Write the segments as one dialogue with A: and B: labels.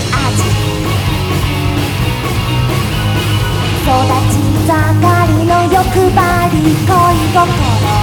A: し味。育ち盛りの欲張り恋心。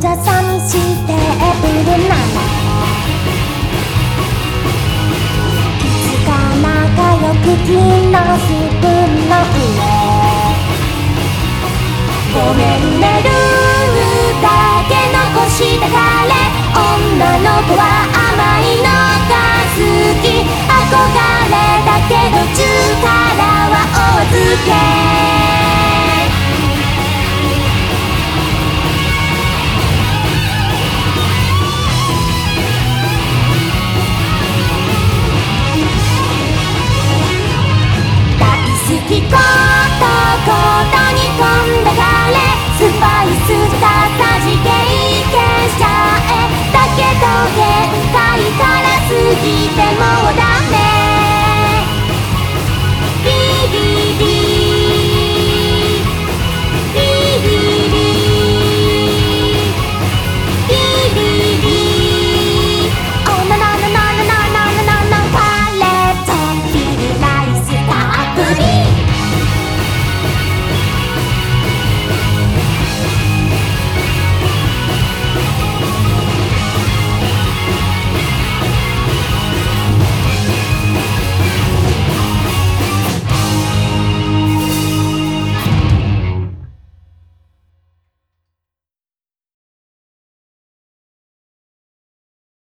A: ちゃ寂しいテーブルなのい。つか仲良く金のスプーンの上ごめんねルールだけ残した彼女の子はきことことに飛んだ彼スパイスたさじ経験者へだけど限界から過ぎてもうダ